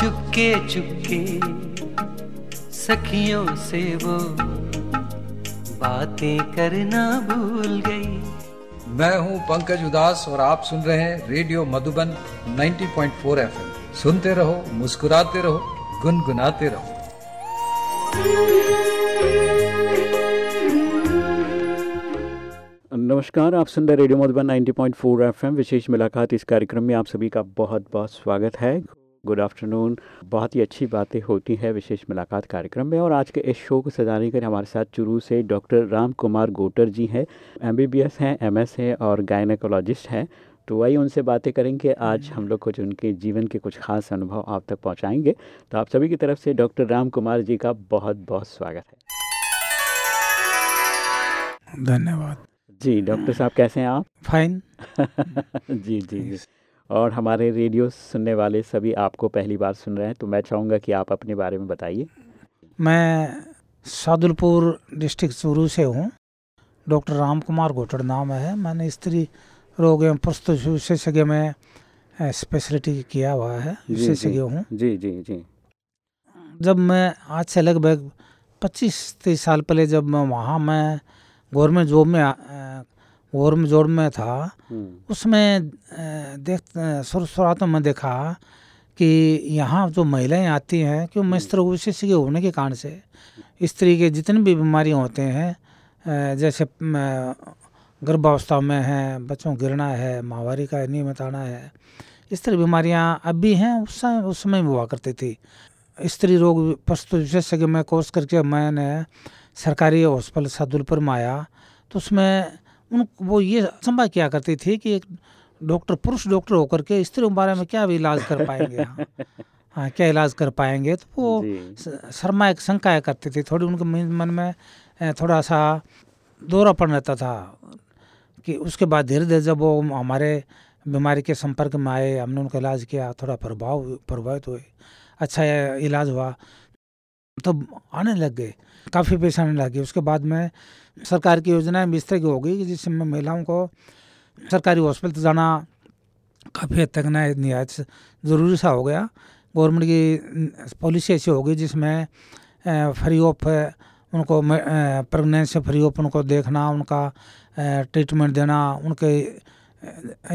चुपके चुपके सखियों से वो बातें करना भूल गई। मैं हूँ पंकज उदास और आप सुन रहे हैं रेडियो मधुबन 90.4 एफएम। सुनते रहो मुस्कुराते रहो गुनगुनाते रहो। नमस्कार आप सुन रहे रेडियो मधुबन 90.4 एफएम। विशेष मुलाकात इस कार्यक्रम में आप सभी का बहुत बहुत स्वागत है। Good afternoon. बहुत ही अच्छी बातें होती हैं विशेष मुलाकात कार्यक्रम में और आज के इस शो को सजाने के लिए हमारे साथ चुरू से डॉक्टर राम कुमार गोटर जी हैं। एमबीबीएस हैं एमएस हैं और गायनेकोलॉजिस्ट हैं। तो वही उनसे बातें करेंगे। आज हम लोग कुछ उनके जीवन के कुछ खास अनुभव आप तक पहुंचाएँगे। तो आप सभी की तरफ़ से डॉक्टर राम कुमार जी का बहुत बहुत स्वागत है। धन्यवाद। जी डॉक्टर साहब कैसे हैं आप? फाइन जी जी जी। और हमारे रेडियो सुनने वाले सभी आपको पहली बार सुन रहे हैं तो मैं चाहूँगा कि आप अपने बारे में बताइए। मैं सादुलपुर डिस्ट्रिक्ट चूरू से हूँ। डॉक्टर राम कुमार घोटड़ नाम है। मैंने स्त्री रोग एवं प्रस्तुत विशेषज्ञ में स्पेशलिटी किया हुआ है विशेषज्ञ हूँ। जी जी जी। जब मैं आज से लगभग पच्चीस तीस साल पहले जब मैं वहाँ मैं गवर्नमेंट जॉब में गवर्नमेंट जॉब में था हम्म, उसमें देख शुरू शुरुआत में देखा कि यहाँ जो महिलाएँ आती हैं क्यों मैं स्त्री रोग विशेषज्ञ होने के कारण से स्त्री के जितनी भी बीमारियाँ होते हैं जैसे गर्भावस्था में है बच्चों को गिरना है माहवारी का नियमित आना है इस तरह बीमारियाँ अब भी हैं उस समय उस समय भी हुआ करती थी। स्त्री रोग प्रस्तुत विशेषज्ञ में कोर्स करके मैंने सरकारी हॉस्पिटल सादुलपुर में आया तो उसमें उन वो ये संभव किया करती थी कि एक डॉक्टर पुरुष डॉक्टर होकर के स्त्री के बारे में क्या इलाज कर पाएँगे? हाँ। हाँ क्या इलाज कर पाएँगे? तो वो शर्मा एक शंका करती थी। थोड़ी उनके मन में थोड़ा सा दोहरापन रहता था कि उसके बाद धीरे धीरे जब वो हमारे बीमारी के संपर्क में आए हमने उनका इलाज किया थोड़ा प्रभाव प्रभावित हुए। अच्छा इलाज हुआ। तब आने लग गए। काफ़ी पैसे आने लगे उसके बाद में सरकार की योजनाएँ की हो गई जिसमें महिलाओं को सरकारी हॉस्पिटल जाना काफ़ी हद तक ना निहायत ज़रूरी सा हो गया। गवर्नमेंट की पॉलिसी ऐसी हो गई जिसमें फ्री ऑफ़, उनको प्रेगनेंसी फ्री ऑफ़ उनको देखना, उनका ट्रीटमेंट देना, उनके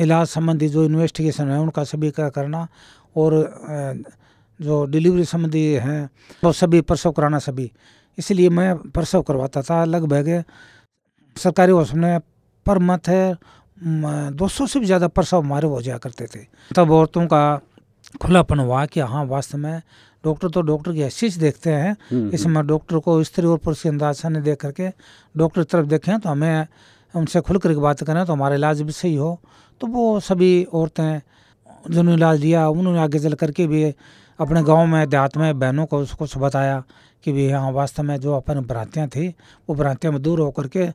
इलाज संबंधी जो इन्वेस्टिगेशन है उनका सभी का करना और जो डिलीवरी संबंधी हैं वो सभी प्रसव कराना सभी। इसलिए मैं प्रसव करवाता था लगभग सरकारी हॉस्पिटल में पर मंथ है दो सौ से भी ज़्यादा प्रसव हमारे हो जाया करते थे। तब औरतों का खुलापन हुआ कि हाँ वास्तव में डॉक्टर तो डॉक्टर की हैसियत देखते हैं। इसमें डॉक्टर को स्त्री और पुरुष के अंदाज से देख करके डॉक्टर की तरफ़ देखें तो हमें उनसे खुल करके बात करें तो हमारा इलाज भी सही हो। तो वो सभी औरतें जिन्होंने इलाज लिया उन्होंने आगे चल करके भी अपने गाँव में, देहात में बहनों को उसको बताया कि भी हाँ वास्तव में जो अपन भ्रांतियाँ थी, वो भ्रांतियाँ में दूर होकर के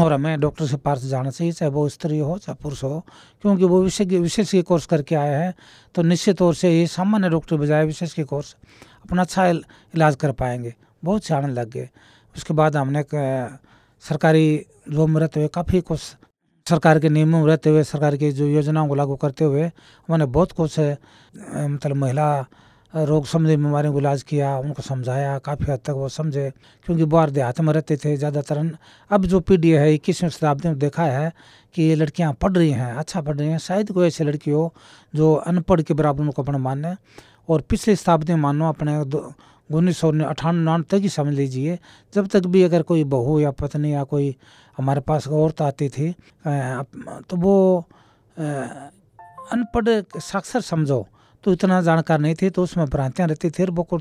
और हमें डॉक्टर के पास जाना चाहिए, चाहे वो स्त्री हो, चाहे पुरुष हो, क्योंकि वो विशेष विशेष कोर्स करके आए हैं। तो निश्चित तौर से ये सामान्य डॉक्टर बजाय विशेष के कोर्स अपना अच्छा इलाज कर पाएँगे। बहुत से आनंद लग गए। उसके बाद हमने सरकारी जॉब में रहते हुए, काफ़ी कुछ सरकार के नियमों में रहते हुए, सरकार की जो योजनाओं को लागू करते हुए, हमने बहुत कुछ मतलब महिला रोग संबंधी बीमारियों को इलाज किया, उनको समझाया, काफ़ी हद तक वो समझे, क्योंकि बाहर देहात में रहते थे ज़्यादातर। अब जो पीढ़ी है इक्कीसवीं शताब्दी में देखा है कि ये लड़कियाँ पढ़ रही हैं अच्छा पढ़ रही हैं। शायद कोई ऐसी लड़की हो जो अनपढ़ के बराबर उनको अपना माने और पिछली शताब्दी में मानो अपने उन्नीस सौ अठानवे तक ही समझ लीजिए, जब तक भी अगर कोई बहू या पत्नी या कोई हमारे पास औरत आती थी तो वो अनपढ़ साक्षर समझो। तो इतना जानकार नहीं थी तो उसमें भ्रांतियाँ रहती थी। वो को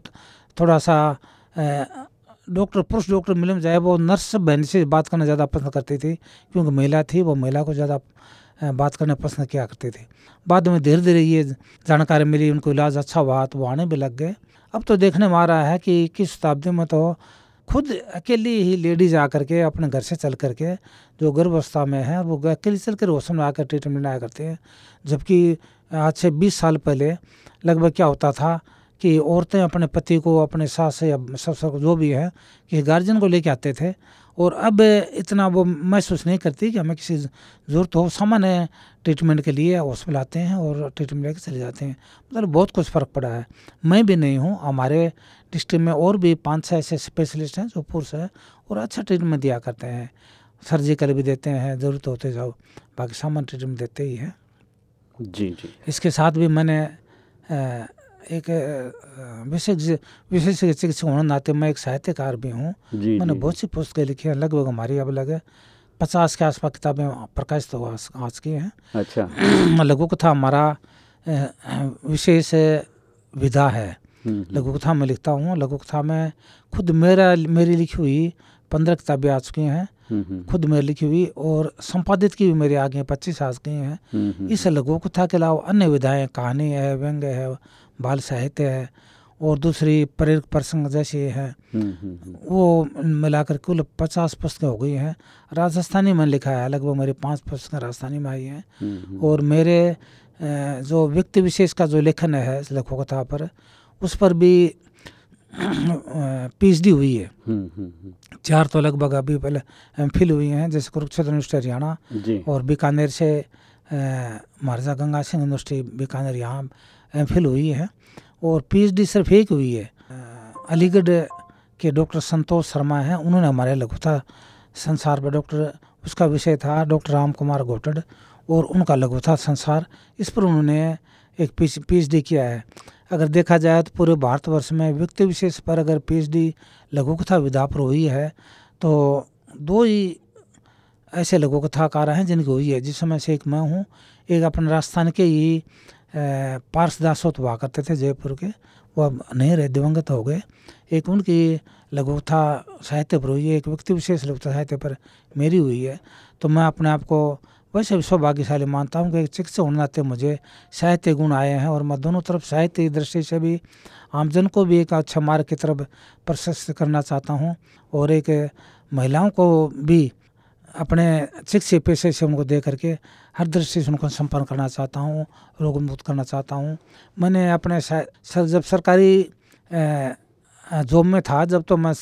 थोड़ा सा डॉक्टर, पुरुष डॉक्टर मिले में जाए वो नर्स बहन से बात करना ज़्यादा पसंद करती थी, क्योंकि महिला थी, वो महिला को ज़्यादा बात करना पसंद किया करती थी। बाद में धीरे धीरे ये जानकारी मिली, उनको इलाज अच्छा हुआ तो वो आने भी लग गए। अब तो देखने में आ रहा है कि इक्कीस शताब्दी में तो खुद अकेली ही लेडीज़ आकर के, अपने घर से चल करके, जो गर्भावस्था में है, वो अकेले चल कर हॉस्पिटल में आकर ट्रीटमेंट आया करते हैं। जबकि आज से बीस साल पहले लगभग क्या होता था कि औरतें अपने पति को, अपने सास या ससुर जो भी है, कि गार्जियन को लेके आते थे। और अब इतना वो महसूस नहीं करती कि हमें किसी ज़रूरत हो। सामान्य ट्रीटमेंट के लिए हॉस्पिटल आते हैं और ट्रीटमेंट लेके चले जाते हैं। मतलब बहुत कुछ फ़र्क पड़ा है। मैं भी नहीं हूँ। हमारे डिस्ट्रिक्ट में और भी पाँच छः ऐसे स्पेशलिस्ट हैं जो पुरुष हैं और अच्छा ट्रीटमेंट दिया करते हैं। सर्जिकल भी देते हैं, ज़रूरत होते जाओ। बाकी सामान्य ट्रीटमेंट देते ही हैं। जी जी। इसके साथ भी मैंने एक विशेष विशेष चिकित्सक होने नाते मैं एक साहित्यकार भी हूँ। मैंने बहुत सी पुस्तकें लिखी हैं लगभग हमारी अब लगे पचास के आसपास किताबें प्रकाशित तो आज आज की हैं। अच्छा। लघु कथा हमारा विशेष विधा है। लघु कथा में लिखता हूँ। लघु कथा में खुद मेरा मेरी लिखी हुई पंद्रह किताबें आ चुकी हैं। खुद मेरी लिखी हुई और संपादित की भी मेरी आगे पच्चीस आ चुकी हैं। इस लघु कथा के अलावा अन्य विधाएँ कहानी है व्यंग्य है बाल साहित्य है और दूसरी प्रेरक प्रसंग जैसे है। वो मिलाकर कुल पचास पुस्तकें हो गई हैं। राजस्थानी में लिखा है। लगभग मेरी पाँच पुस्तकें राजस्थानी में आई हैं। और मेरे जो व्यक्ति विशेष का जो लेखन है इस लघु कथा पर उस पर भी पीएचडी हुई है। हम्म, हम्म, हम्म, चार तो लगभग अभी पहले एम फिल हुई हैं जैसे कुरुक्षेत्र यूनिवर्सिटी हरियाणा और बीकानेर से महाराजा गंगा सिंह यूनिवर्सिटी बीकानेर यहाँ एम फिल हुई है। और पीएचडी सिर्फ़ एक हुई है। अलीगढ़ के डॉक्टर संतोष शर्मा हैं उन्होंने हमारे लघुता संसार पर डॉक्टर उसका विषय था डॉक्टर राम कुमार गोटड़ और उनका लघुता संसार। इस पर उन्होंने एक पीएचडी किया है। अगर देखा जाए तो पूरे भारतवर्ष में व्यक्ति विशेष पर अगर पीएचडी लघु कथा विधा पर हुई है तो दो ही ऐसे लघु कथाकार हैं जिनकी हुई है। जिसमें से एक मैं हूँ एक अपने राजस्थान के ही अ, पार्स हुआ करते थे जयपुर के। वो अब नहीं रहे दिवंगत हो गए। एक उनकी लघु कथा साहित्य पर हुई है एक व्यक्ति विशेष लघु साहित्य पर मेरी हुई है। तो मैं अपने आप को वैसे भी सौभाग्यशाली मानता हूँ कि एक चिकित्सक होने नाते मुझे साहित्य गुण आए हैं और मैं दोनों तरफ़ साहित्य की दृष्टि से भी आमजन को भी एक अच्छा मार्ग की तरफ़ प्रशस्त करना चाहता हूँ और एक महिलाओं को भी अपने शिक्षी पेशे से उनको दे करके हर दृष्टि से उनको संपन्न करना चाहता हूँ रोग मुक्त करना चाहता हूँ। मैंने अपने सर जब सरकारी जॉब में था, जब तो मैं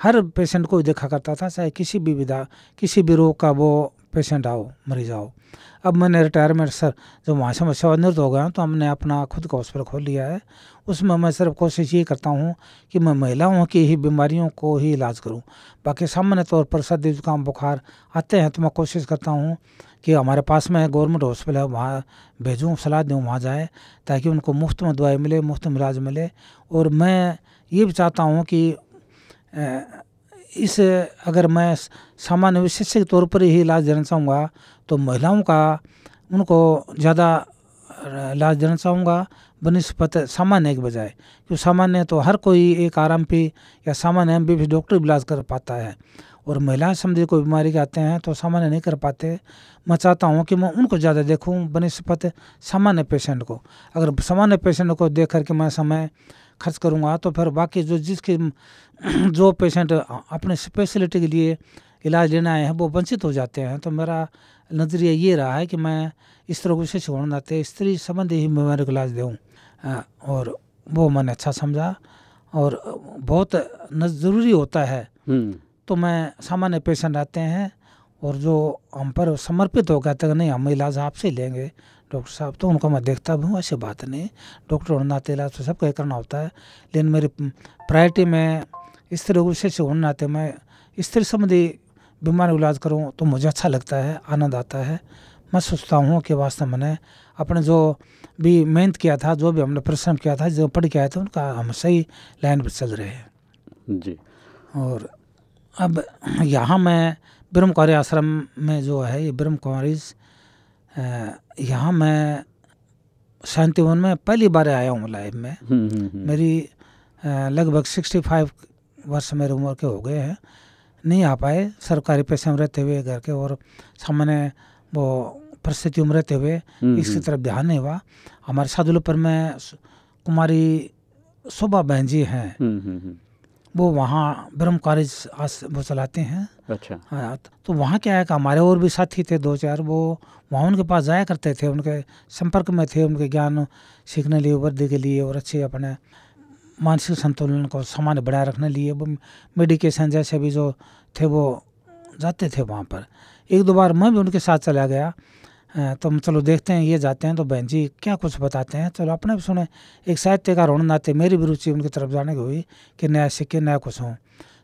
हर पेशेंट को देखा करता था, चाहे किसी भी विधा, किसी भी रोग का वो पेशेंट आओ, मरीज़ आओ। अब मैंने रिटायरमेंट सर जब वहाँ से मैं सेवानिवृत्त हो गया तो हमने अपना खुद का हॉस्पिटल खोल लिया है। उसमें मैं सिर्फ़ कोशिश ये करता हूँ कि मैं महिलाओं की ही बीमारियों को ही इलाज करूँ। बाकी सामान्य तौर पर सर्दी जुकाम, बुखार आते हैं तो मैं कोशिश करता हूँ कि हमारे पास में गवर्नमेंट हॉस्पिटल है, वहाँ भेजूँ, सलाह दूँ, वहाँ जाए, ताकि उनको मुफ़्त में दवाई मिले, मुफ़्त में इलाज मिले। और मैं ये भी चाहता हूँ कि इस, अगर मैं सामान्य विशेष के तौर पर ही इलाज देना चाहूँगा तो महिलाओं का, उनको ज़्यादा इलाज देना चाहूँगा बनस्पत सामान्य के बजाय। क्योंकि सामान्य तो हर कोई एक आर एम पी या सामान्य एम बी डॉक्टर इलाज कर पाता है। और महिलाएँ संबंधी कोई बीमारी के आते हैं तो सामान्य नहीं कर पाते। मैं चाहता हूँ कि मैं उनको ज़्यादा देखूँ बनस्पत सामान्य पेशेंट को। अगर सामान्य पेशेंट को देख करके मैं समय खर्च करूँगा तो फिर बाकी जो जिसके जो पेशेंट अपने स्पेशलिटी के लिए इलाज लेने आए हैं वो वंचित हो जाते हैं। तो मेरा नज़रिया ये रहा है कि मैं इस तरह विशेष होने नाते स्त्री संबंधी ही बीमारी को इलाज दूँ और वो मैंने अच्छा समझा और बहुत ज़रूरी होता है। हम्म, तो मैं सामान्य पेशेंट आते हैं और जो हम पर समर्पित हो कहते हैं नहीं हम इलाज आपसे लेंगे। डॉक्टर साहब तो उनको मैं देखता भी हूँ ऐसी बात नहीं। डॉक्टर होने नाते इलाज तो सबका करना होता है। लेकिन मेरी प्रायोरिटी में स्त्री विशेष होने नाते मैं स्त्री संबंधी बीमारी इलाज करूँ तो मुझे अच्छा लगता है आनंद आता है। मैं सोचता हूँ कि वास्तव मैंने अपने जो भी मेहनत किया था जो भी हमने परिश्रम किया था जो पढ़ के आए थे उनका हम सही लाइन पर चल रहे हैं। जी। और अब यहाँ मैं ब्रह्म कुमारी आश्रम में जो है ये ब्रह्म कुमारी यहाँ मैं शांतिवन में पहली बार आया हूँ लाइफ में। हम्म, हम्म, हम्म, मेरी लगभग सिक्सटी फाइव वर्ष मेरी उम्र के हो गए हैं। नहीं आ पाए सरकारी पैसे में रहते हुए घर के और सामान्य वो परिस्थितियों में रहते हुए इसकी तरफ़ ध्यान नहीं हुआ। हमारे साधुल पर में कुमारी शोभा बहन जी हैं। वो वहाँ ब्रह्म कॉलेज आस वो चलाते हैं। अच्छा। हाँ, तो वहाँ क्या है कि हमारे और भी साथी थे दो चार वो वहाँ उनके पास जाया करते थे उनके संपर्क में थे उनके ज्ञान सीखने लिए वृद्धि के लिए और अच्छे अपने मानसिक संतुलन को सामान्य बनाए रखने लिए वो मेडिकेशन जैसे भी जो थे वो जाते थे वहाँ पर। एक दो बार मैं भी उनके साथ चला गया। तो हम चलो देखते हैं ये जाते हैं तो बहन जी क्या कुछ बताते हैं? चलो अपने भी सुने। एक साहित्यकार होने नाते मेरी भी रुचि उनकी तरफ़ जाने की हुई कि नया सिक्के नया कुछ हों।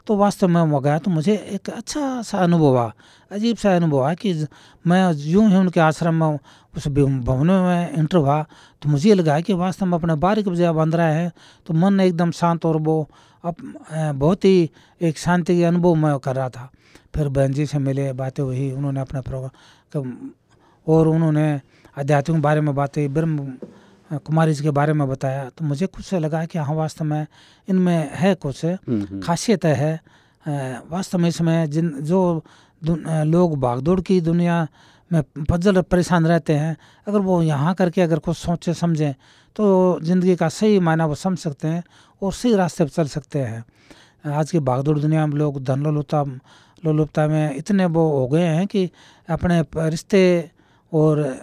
तो वास्तव में वो गया तो मुझे एक अच्छा सा अनुभव हुआ अजीब सा अनुभव हुआ कि मैं यूँ ही उनके आश्रम में उस भव- भवन में इंटर हुआ तो मुझे ये लगा कि वास्तव में अपने बारीक बजाय बंध रहा है तो मन एकदम शांत और वो अप, अ, बहुत ही एक शांति के अनुभव मैं कर रहा था। फिर बहन जी से मिले बातें हुई उन्होंने अपने प्रोग्राम और उन्होंने आध्यात्मिक के बारे में बातें ब्रह्म कुमारी जी के बारे में बताया। तो मुझे कुछ लगा कि हाँ वास्तव में इनमें है कुछ। हम्म, हम्म, खासियत है वास्तव में इसमें जिन जो लोग भागदौड़ की दुनिया में पजल परेशान रहते हैं अगर वो यहाँ करके अगर कुछ सोचे समझें तो ज़िंदगी का सही मायना वो समझ सकते हैं और सही रास्ते पर चल सकते हैं। आज की भागदौड़ दुनिया में लोग धन लोलुपता लोलुपता में इतने वो हो गए हैं कि अपने रिश्ते और,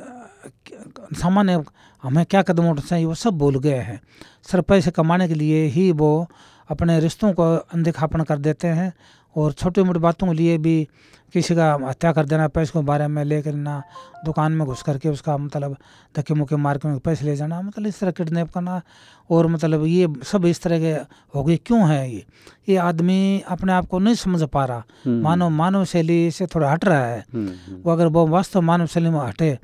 सामान्य हमें क्या कदम उठाना चाहिए वो सब भूल गए हैं। सिर्फ़ पैसे कमाने के लिए ही वो अपने रिश्तों को अनदेखापन कर देते हैं। और छोटी मोटी बातों के लिए भी किसी का हत्या कर देना पैसे के बारे में लेकर ना दुकान में घुस करके उसका मतलब धक्के मुक्के मार के पैसे ले जाना मतलब इस तरह किडनैप करना और मतलब ये सब इस तरह के हो गए। क्यों है ये? ये आदमी अपने आप को नहीं समझ पा रहा। हम्म, मानव मानव शैली से थोड़ा हट रहा है। हम्म, हम्म, वो अगर वो वास्तव मानव शैली में हटे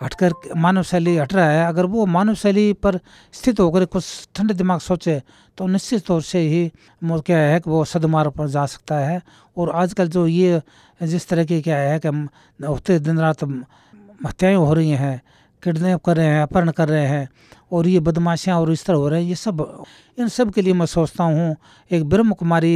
हटकर मानव शैली हट रहा है। अगर वो मानव शैली पर स्थित होकर कुछ ठंडे दिमाग सोचे तो निश्चित तौर से ही क्या है कि वो सदमार्ग पर जा सकता है। और आजकल जो ये जिस तरह की क्या है कि होते दिन रात हत्याएँ हो रही हैं किडनैप कर रहे हैं अपहरण कर रहे हैं और ये बदमाशियाँ और इस तरह हो रहे हैं ये सब इन सब के लिए मैं सोचता हूँ एक ब्रह्म कुमारी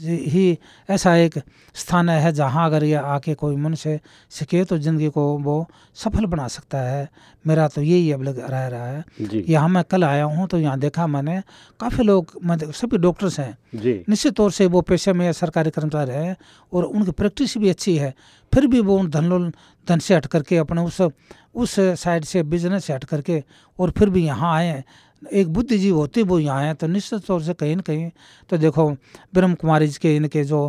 ही ऐसा एक स्थान है जहाँ अगर ये आके कोई मनुष्य सीखे तो ज़िंदगी को वो सफल बना सकता है। मेरा तो यही अब लग रह रहा है। यहाँ मैं कल आया हूँ तो यहाँ देखा मैंने काफ़ी लोग मैं सभी डॉक्टर्स हैं। निश्चित तौर से वो पेशे में सरकारी कर्मचारी हैं और उनकी प्रैक्टिस भी अच्छी है फिर भी वो उन धन धन से हट करके अपने उस उस साइड से बिज़नेस से हट करके और फिर भी यहाँ आए हैं। एक बुद्धिजीव होते वो यहाँ आए तो निश्चित तौर से कहीं ना कहीं तो देखो ब्रह्म कुमारी जी के इनके जो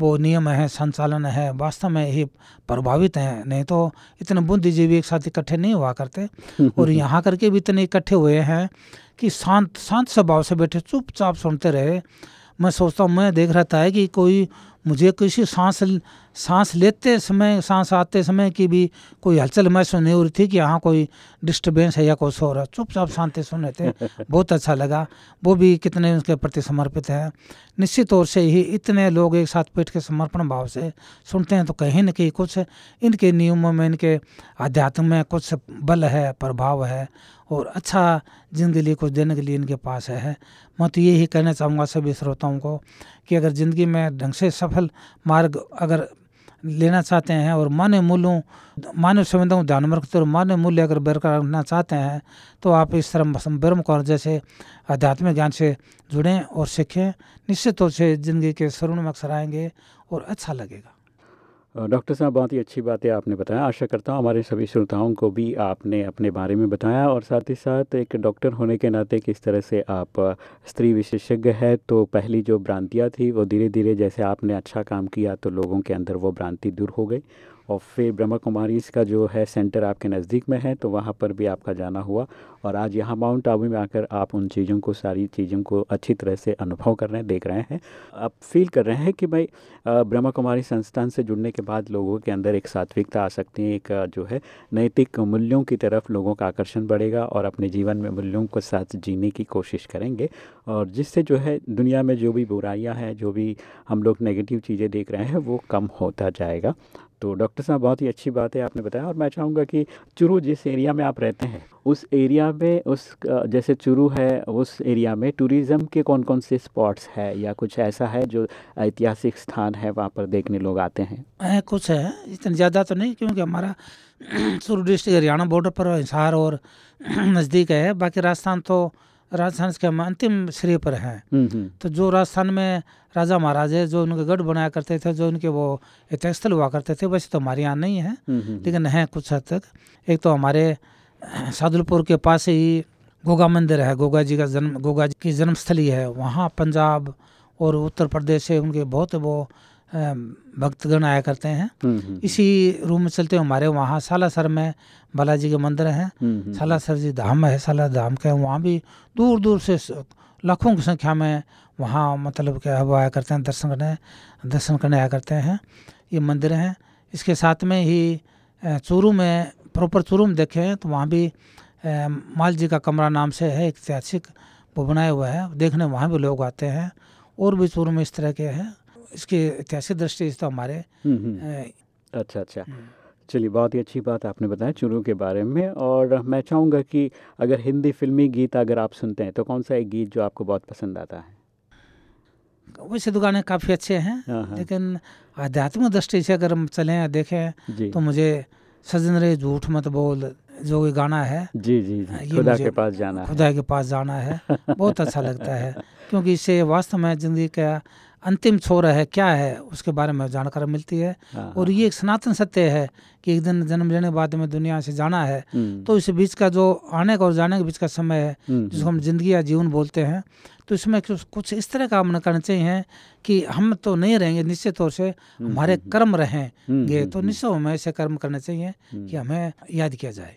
वो नियम है संचालन है वास्तव में ही प्रभावित हैं। नहीं तो इतने बुद्धिजीवी एक साथ इकट्ठे नहीं हुआ करते। और यहाँ करके भी इतने इकट्ठे हुए हैं कि शांत शांत स्वभाव से बैठे चुपचाप सुनते रहे। मैं सोचता हूँ मैं देख रहा था कि कोई मुझे किसी सांस सांस लेते समय सांस आते समय की भी कोई हलचल महसूस नहीं हो रही थी कि यहाँ कोई डिस्टर्बेंस है या कुछ हो रहा। है चुपचाप शांति सुन रहे थे। बहुत अच्छा लगा। वो भी कितने उनके प्रति समर्पित हैं। निश्चित तौर से ही इतने लोग एक साथ बैठ के समर्पण भाव से सुनते हैं तो कहीं न कहीं कुछ इनके नियमों में इनके अध्यात्म में कुछ बल है प्रभाव है और अच्छा ज़िंदगी लिए कुछ देने के लिए इनके पास है। मैं तो यही कहना चाहूँगा सभी श्रोताओं को कि अगर ज़िंदगी में ढंग से सफल मार्ग अगर लेना चाहते हैं और मानव मूल्यों, मानव संवेदनाओं को ध्यान में रखते और मानव मूल्य अगर बरकरार रखना चाहते हैं तो आप इस तरह ब्रह्म कौर जैसे आध्यात्मिक ज्ञान से जुड़ें और सीखें। निश्चित तौर से ज़िंदगी के स्वर्ण में अक्सर आएँगे और अच्छा लगेगा। डॉक्टर साहब, बहुत ही अच्छी बातें आपने बताया। आशा करता हूँ हमारे सभी श्रोताओं को भी आपने अपने बारे में बताया और साथ ही साथ एक डॉक्टर होने के नाते किस तरह से आप स्त्री विशेषज्ञ है तो पहली जो भ्रांतियाँ थी वो धीरे धीरे जैसे आपने अच्छा काम किया तो लोगों के अंदर वो भ्रांति दूर हो गई। और फिर ब्रह्मा कुमारीज का जो है सेंटर आपके नज़दीक में है तो वहाँ पर भी आपका जाना हुआ। और आज यहाँ माउंट आबू में आकर आप उन चीज़ों को, सारी चीज़ों को अच्छी तरह से अनुभव कर रहे हैं, देख रहे हैं। आप फील कर रहे हैं कि भाई ब्रह्मा कुमारी संस्थान से जुड़ने के बाद लोगों के अंदर एक सात्विकता आ सकती है, एक जो है नैतिक मूल्यों की तरफ़ लोगों का आकर्षण बढ़ेगा और अपने जीवन में मूल्यों के साथ जीने की कोशिश करेंगे। और जिससे जो है दुनिया में जो भी बुराइयाँ हैं, जो भी हम लोग नेगेटिव चीज़ें देख रहे हैं, वो कम होता जाएगा। तो डॉक्टर साहब, बहुत ही अच्छी बात है, आपने बताया। और मैं चाहूँगा कि चुरू जिस एरिया में आप रहते हैं, उस एरिया में उस जैसे चुरू है, उस एरिया में टूरिज़्म के कौन कौन से स्पॉट्स है या कुछ ऐसा है जो ऐतिहासिक स्थान है, वहाँ पर देखने लोग आते हैं? है, कुछ है। इतना ज़्यादा तो नहीं, क्योंकि हमारा चुरू डिस्ट्रिक्ट हरियाणा बॉर्डर पर हिसार और नज़दीक है। बाकी राजस्थान तो राजस्थान के हम अंतिम श्रेय पर हैं। हम्म हम्म। तो जो राजस्थान में राजा महाराजे जो उनके गढ़ बनाया करते थे जो उनके वो ऐतिहासिक स्थल हुआ करते थे वैसे तो हमारे यहाँ नहीं है हम्म, लेकिन हैं कुछ हद तक। एक तो हमारे सादुलपुर के पास ही गोगा मंदिर है गोगा जी का जन्म गोगा जी की जन्मस्थली है। वहाँ पंजाब और उत्तर प्रदेश से उनके बहुत वो भक्तगण आया करते हैं। हम्म, हम्म, इसी रूम में चलते हुए हमारे वहाँ। सालासर में बालाजी के मंदिर हैं। हम्म, हम्म, सालासर जी धाम है साला धाम के वहाँ भी दूर दूर से लाखों की संख्या में वहाँ मतलब क्या है वो आया करते हैं दर्शन करने दर्शन करने आया करते हैं। ये मंदिर हैं। इसके साथ में ही चूरू में प्रॉपर चूरू में देखे हैं तो वहाँ भी माल जी का कमरा नाम से है ऐतिहासिक वो बनाया हुआ है। देखने वहाँ भी लोग आते हैं और भी चूरू में इस तरह के हैं। इसकी ऐतिहासिक दृष्टि से तो हमारे हम्म, हम्म, अच्छा अच्छा। चलिए बहुत ही अच्छी बात आपने बताया चुरू के बारे में और मैं चाहूँगा कि अगर हिंदी फिल्मी गीत अगर आप सुनते हैं तो कौन सा एक गीत जो आपको बहुत पसंद आता है? वैसे तो गाने काफ़ी अच्छे हैं हाँ, हाँ। लेकिन आध्यात्मिक दृष्टि से अगर हम चलें या देखें तो मुझे सजन रे झूठ मत बोल जो ये गाना है जी जी जी ये खुदा के पास जाना है। खुदा के पास जाना है। बहुत अच्छा लगता है क्योंकि इससे वास्तव में ज़िंदगी का अंतिम छोर है क्या है उसके बारे में जानकारी मिलती है। हाँ, और ये एक सनातन सत्य है कि एक दिन जन्म लेने के बाद में दुनिया से जाना है। हम्म, तो इस बीच का जो आने का और जाने के बीच का समय है हम्म, जिसको हम ज़िंदगी या जीवन बोलते हैं तो इसमें कुछ इस तरह का हमने करना चाहिए कि हम तो नहीं रहेंगे निश्चित तौर से हमारे कर्म रहेंगे हम्म, तो निश्चय हमें ऐसे कर्म करने चाहिए कि हमें याद किया जाए।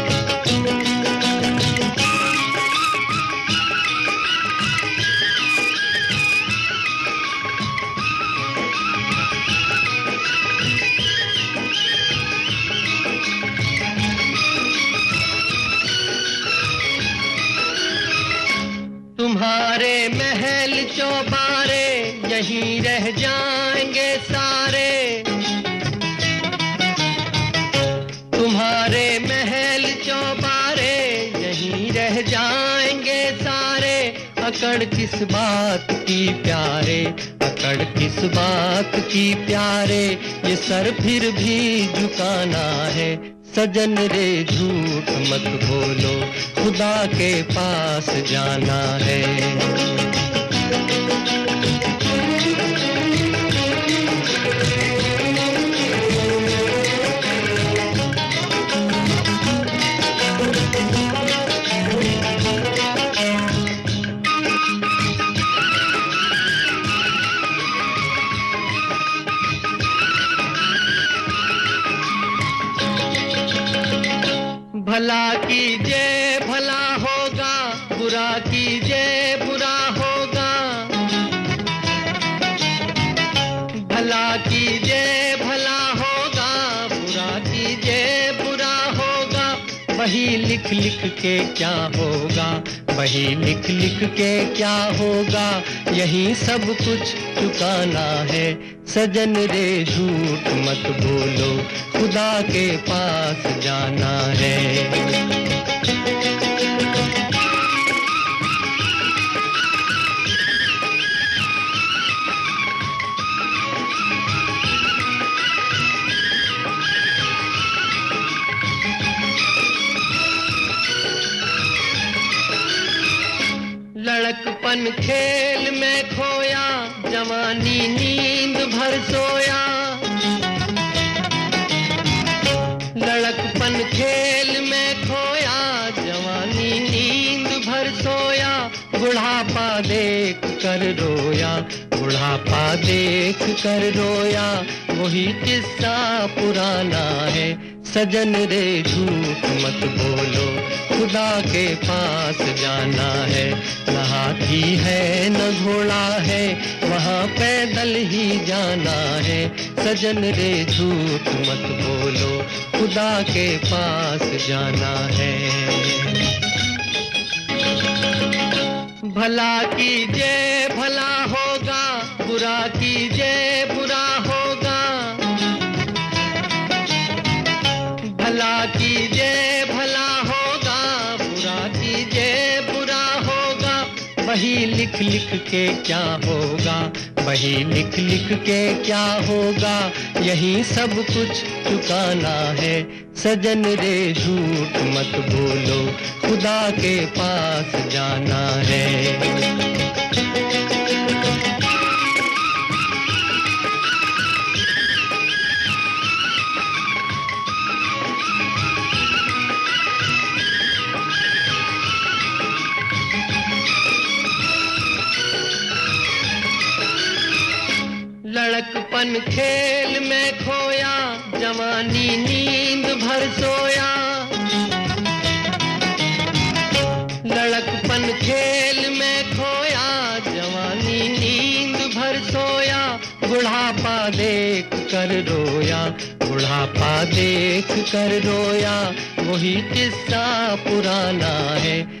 रह जाएँगे सारे। तुम्हारे महल चौबारे यहीं रह जाएँगे सारे। अकड़ किस बात की प्यारे, अकड़ किस बात की प्यारे। ये सर फिर भी झुकाना है। सजन रे झूठ मत बोलो, खुदा के पास जाना है। भला कीजिए लिख लिख के क्या होगा? वही लिख लिख के क्या होगा? यही सब कुछ चुकाना है। सजन रे, झूठ मत बोलो। खुदा के पास जाना है। लड़कपन खेल में खोया, जवानी नींद भर सोया। लड़कपन खेल में खोया, जवानी नींद भर सोया। बुढ़ापा देख कर रोया, बुढ़ापा देख कर रोया। वही किस्सा पुराना है सजन रे झूठ मत बोलो, खुदा के पास जाना है। न हाथी है, न घोड़ा है, वहाँ पैदल ही जाना है। सजन रे झूठ मत बोलो, खुदा के पास जाना है। भला कीजिए, भला वही लिख लिख के क्या होगा? वही लिख लिख के क्या होगा? यही सब कुछ चुकाना है। सजन रे, झूठ मत बोलो। खुदा के पास जाना है। लड़कपन खेल में खोया, जवानी नींद भर सोया। लड़कपन खेल में खोया, जवानी नींद भर सोया। बुढ़ापा देख कर रोया, बुढ़ापा देख कर रोया। वही किस्सा पुराना है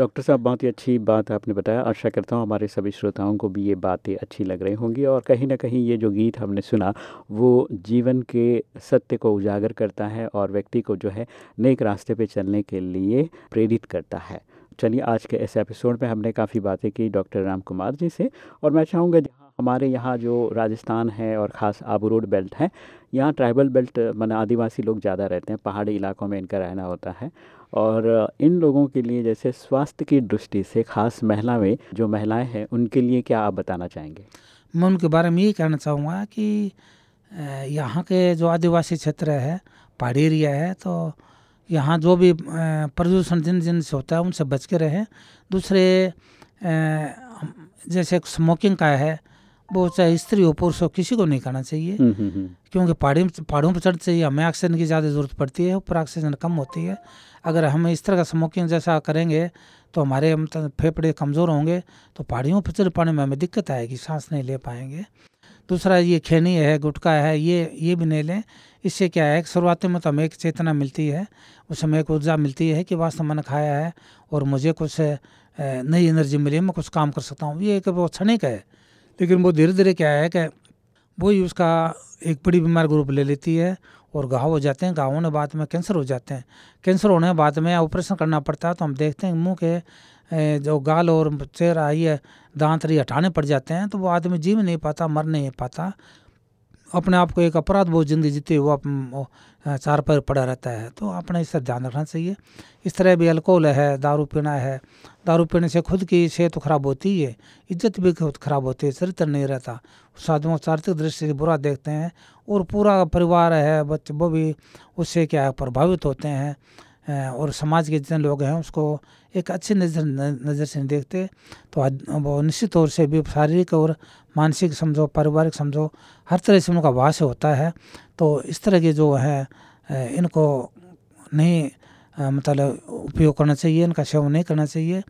डॉक्टर साहब, बहुत ही अच्छी बात आपने बताया। आशा करता हूँ हमारे सभी श्रोताओं को भी ये बातें अच्छी लग रही होंगी और कहीं ना कहीं ये जो गीत हमने सुना, वो जीवन के सत्य को उजागर करता है और व्यक्ति को जो है नेक रास्ते पे चलने के लिए प्रेरित करता है। चलिए, आज के इस एपिसोड में हमने काफ़ी बातें की डॉक्टर राम कुमार जी से और मैं चाहूँगा हमारे यहाँ जो राजस्थान है और ख़ास आबू रोड बेल्ट है यहाँ ट्राइबल बेल्ट, मान आदिवासी लोग ज़्यादा रहते हैं, पहाड़ी इलाकों में इनका रहना होता है। और इन लोगों के लिए जैसे स्वास्थ्य की दृष्टि से खास महिला में जो महिलाएँ हैं, उनके लिए क्या आप बताना चाहेंगे? मैं उनके बारे में यही कहना चाहूँगा कि यहाँ के जो आदिवासी क्षेत्र है, पहाड़ी एरिया है तो यहाँ जो भी प्रदूषण जिन जिन से होता है, उनसे बच के रहें। दूसरे जैसे स्मोकिंग का है वो चाहे स्त्री हो पुरुष हो किसी को नहीं करना चाहिए। हम्म, हम्म, हम्म। क्योंकि पहाड़ी पहाड़ों पर चढ़ते चाहिए हमें ऑक्सीजन की ज़्यादा ज़रूरत पड़ती है ऊपर ऑक्सीजन कम होती है। अगर हम इस तरह का स्मोकिंग जैसा करेंगे तो हमारे मतलब फेफड़े कमज़ोर होंगे तो पहाड़ियों पर चढ़ पाने में हमें दिक्कत आएगी सांस नहीं ले पाएँगे। दूसरा ये खैनी है गुटका है ये ये भी नहीं लें। इससे क्या है शुरुआती में तो हमें एक चेतना मिलती है उस समय एक ऊर्जा मिलती है कि वास्तव मैंने खाया है और मुझे कुछ नई एनर्जी मिली मैं कुछ काम कर सकता हूँ। ये एक वो क्षणिक है लेकिन वो धीरे धीरे क्या है कि वही उसका एक बड़ी बीमार ग्रुप ले लेती है और घाव हो जाते हैं। घाव होने बाद में कैंसर हो जाते हैं। कैंसर होने बाद में ऑपरेशन करना पड़ता है तो हम देखते हैं मुँह के जो गाल और चेहरा ये दांत रही हटाने पड़ जाते हैं तो वो आदमी जी भी नहीं पाता, मर नहीं पाता। अपने आप को एक अपराध बहुत ज़िंदगी जीते वो चार पैर पड़ा रहता है। तो अपने इससे ध्यान रखना चाहिए। इस तरह भी अल्कोहल है, दारू पीना है, दारू पीने से खुद की सेहत तो खराब होती है, इज़्ज़त भी खुद खराब होती है, चरित्र नहीं रहता। साधुओं चारित्रिक दृष्टि से बुरा देखते हैं और पूरा परिवार है, बच्चे, वो भी उससे क्या है, प्रभावित होते हैं। और समाज के जितने लोग हैं, उसको एक अच्छी नज़र नज़र से नहीं देखते। तो वो निश्चित तौर से भी शारीरिक और मानसिक समझो, पारिवारिक समझो, हर तरह से उनका वास होता है। तो इस तरह के जो है इनको नहीं मतलब उपयोग करना चाहिए, इनका सेवन नहीं करना चाहिए।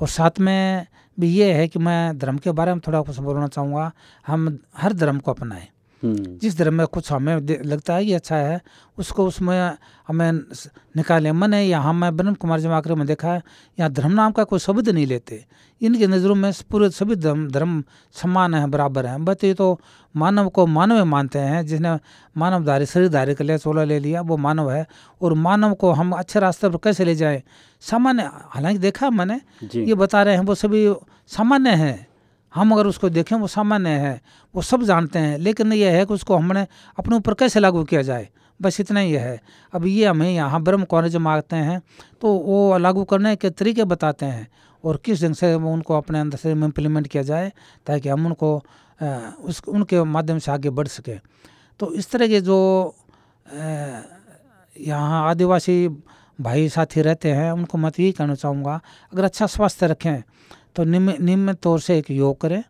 और साथ में भी ये है कि मैं धर्म के बारे में थोड़ा कुछ बोलना चाहूँगा। हम हर धर्म को अपनाएँ। जिस धर्म में कुछ हमें लगता है कि अच्छा है उसको उसमें हमें निकालें मैंने यहाँ मैं ब्रह्म कुमार जमाकर में देखा है यहाँ धर्म नाम का कोई शब्द नहीं लेते। इनकी नज़रों में पूरे सभी धर्म धर्म समान है बराबर हैं। बस ये तो मानव को मानव मानते हैं। जिसने मानवधारी शरीरधारी के लिए चोला ले लिया वो मानव है। और मानव को हम अच्छे रास्ते पर कैसे ले जाएँ? सामान्य हालाँकि देखा मैंने ये बता रहे हैं वो सभी सामान्य हैं। हम अगर उसको देखें, वो सामान्य है, वो सब जानते हैं, लेकिन यह है कि उसको हमने अपने ऊपर कैसे लागू किया जाए? बस इतना ही है। अब ये हमें यहाँ ब्रह्म कॉलेज में आते हैं तो वो लागू करने के तरीके बताते हैं और किस ढंग से उनको अपने अंदर से इम्प्लीमेंट किया जाए ताकि हम उनको उस, उनके माध्यम से आगे बढ़ सकें। तो इस तरह के जो यहाँ आदिवासी भाई साथी रहते हैं, उनको मैं तो यही कहना चाहूँगा, अगर अच्छा स्वास्थ्य रखें तो निम्न निम्न तौर से एक योग करें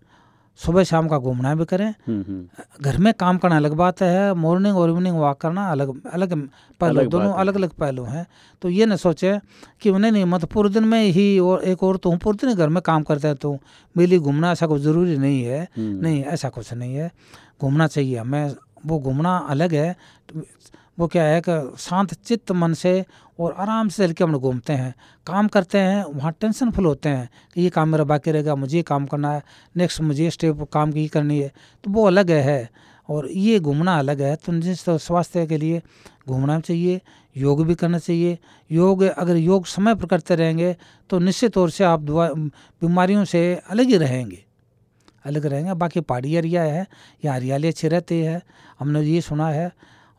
सुबह शाम का घूमना भी करें। हम्म, हम्म। घर में काम करना अलग बात है मॉर्निंग और इवनिंग वॉक करना अलग अलग पहलू दोनों अलग अलग पहलू हैं। तो ये ना सोचे कि उन्हें नहीं मत पूरे दिन में ही और एक और तो हूँ पूरे दिन घर में काम करते हैं। तो मेरी घूमना ऐसा कुछ ज़रूरी नहीं है। हम्म। नहीं ऐसा कुछ नहीं है। घूमना चाहिए। हमें वो घूमना अलग है। वो क्या है कि शांत चित्त मन से और आराम से हल्के हम घूमते हैं, काम करते हैं, वहाँ टेंशन फुल होते हैं कि ये काम मेरा बाकी रहेगा, मुझे ये काम करना है नेक्स्ट मुझे स्टेप काम की करनी है तो वो अलग है। और ये घूमना अलग है तो जिस तो स्वास्थ्य के लिए घूमना चाहिए, योग भी करना चाहिए। योग, अगर योग समय पर करते रहेंगे तो निश्चित तौर से आप बीमारियों से अलग ही रहेंगे। अलग रहेंगे, बाकी पहाड़ी एरिया है या हरियाली अच्छी रहती है। हमने ये सुना है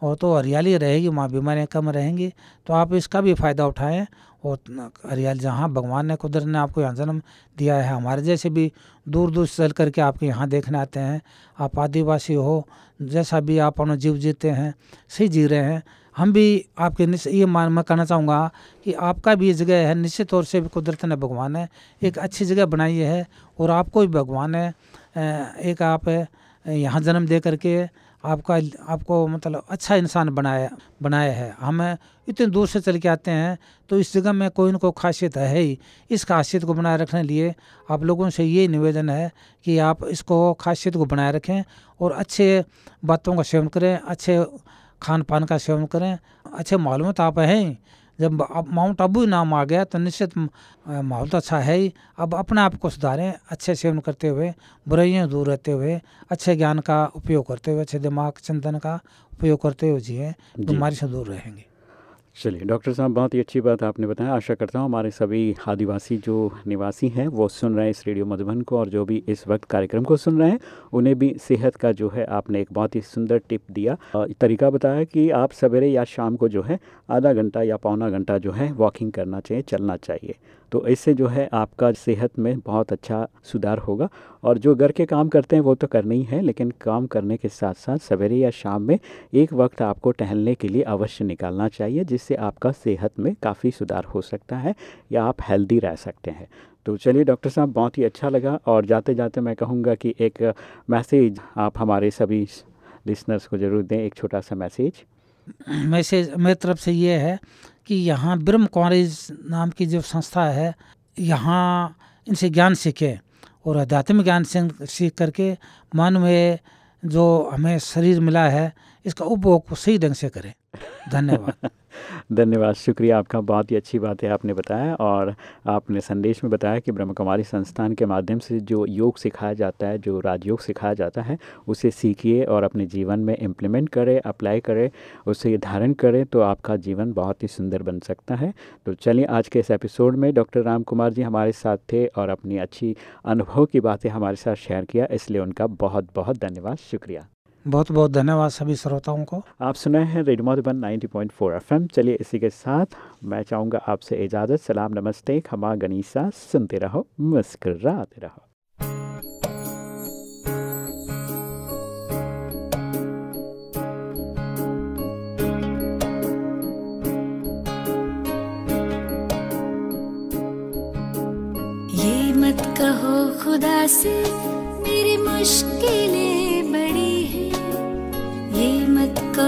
और तो हरियाली रहेगी वहाँ बीमारियाँ कम रहेंगी तो आप इसका भी फ़ायदा उठाएँ और हरियाली जहाँ भगवान ने, कुदरत ने आपको यहाँ जन्म दिया है, हमारे जैसे भी दूर दूर से चल करके आपके यहाँ देखने आते हैं, आप आदिवासी हो, जैसा भी आप अपना जीव जीते हैं, सही जी रहे हैं, हम भी आपके ये मान, मैं कहना चाहूँगा कि आपका भी ये जगह है, निश्चित तौर से भी कुदरत ने भगवान है एक अच्छी जगह बनाई है और आपको भी भगवान है एक आप यहाँ जन्म दे करके आपका, आपको मतलब अच्छा इंसान बनाया बनाया है। हम इतने दूर से चल के आते हैं तो इस जगह में कोई ना कोई खासियत है ही। इस खासियत को बनाए रखने लिए आप लोगों से ये निवेदन है कि आप इसको खासियत को बनाए रखें और अच्छे बातों का सेवन करें, अच्छे खान पान का सेवन करें, अच्छे मालूम आप हैं। जब अब माउंट अबू नाम आ गया तो निश्चित माहौल तो अच्छा है ही। अब अपने आप को सुधारें अच्छे सेवन करते हुए बुराइयों दूर रहते हुए अच्छे ज्ञान का उपयोग करते हुए अच्छे दिमाग चिंतन का उपयोग करते हुए जिए बीमारी से दूर रहेंगे। चलिए, डॉक्टर साहब, बहुत ही अच्छी बात आपने बताया। आशा करता हूँ हमारे सभी आदिवासी जो निवासी हैं, वो सुन रहे हैं इस रेडियो मधुबन को और जो भी इस वक्त कार्यक्रम को सुन रहे हैं, उन्हें भी सेहत का जो है आपने एक बहुत ही सुंदर टिप दिया। तरीका बताया कि आप सवेरे या शाम को जो है आधा घंटा या पौना घंटा जो है वॉकिंग करना चाहिए, चलना चाहिए। तो इससे जो है आपका सेहत में बहुत अच्छा सुधार होगा। और जो घर के काम करते हैं वो तो करना ही है, लेकिन काम करने के साथ साथ सवेरे या शाम में एक वक्त आपको टहलने के लिए अवश्य निकालना चाहिए, जिससे आपका सेहत में काफ़ी सुधार हो सकता है या आप हेल्दी रह सकते हैं। तो चलिए डॉक्टर साहब, बहुत ही अच्छा लगा और जाते जाते मैं कहूँगा कि एक मैसेज आप हमारे सभी लिसनर्स को ज़रूर दें, एक छोटा सा मैसेज। मैसेज, मेरी तरफ़ से ये है कि यहाँ ब्रह्म कॉलेज नाम की जो संस्था है, यहाँ इनसे ज्ञान सीखें और आध्यात्मिक ज्ञान सीख करके मन में जो हमें शरीर मिला है, इसका उपभोग सही ढंग से करें। धन्यवाद। धन्यवाद, शुक्रिया, आपका बहुत ही अच्छी बात है आपने बताया और आपने संदेश में बताया कि ब्रह्म कुमारी संस्थान के माध्यम से जो योग सिखाया जाता है, जो राजयोग सिखाया जाता है, उसे सीखिए और अपने जीवन में इम्प्लीमेंट करें अप्लाई करें, उसे धारण करें तो आपका जीवन बहुत ही सुंदर बन सकता है। तो चलिए आज के इस एपिसोड में डॉक्टर राम कुमार जी हमारे साथ थे और अपनी अच्छी अनुभव की बातें हमारे साथ शेयर किया, इसलिए उनका बहुत बहुत धन्यवाद, शुक्रिया। बहुत बहुत धन्यवाद सभी श्रोताओं को। आप सुनाए हैं रेडियो मधुबन नाइनटी 90.4 एफएम। चलिए इसी के साथ मैं चाहूँगा आपसे इजाज़त। सलाम नमस्ते खमा गनीसा। सुनते रहो मुस्कराते रहो। ये मत कहो खुदा से मेरी मुश्किलें।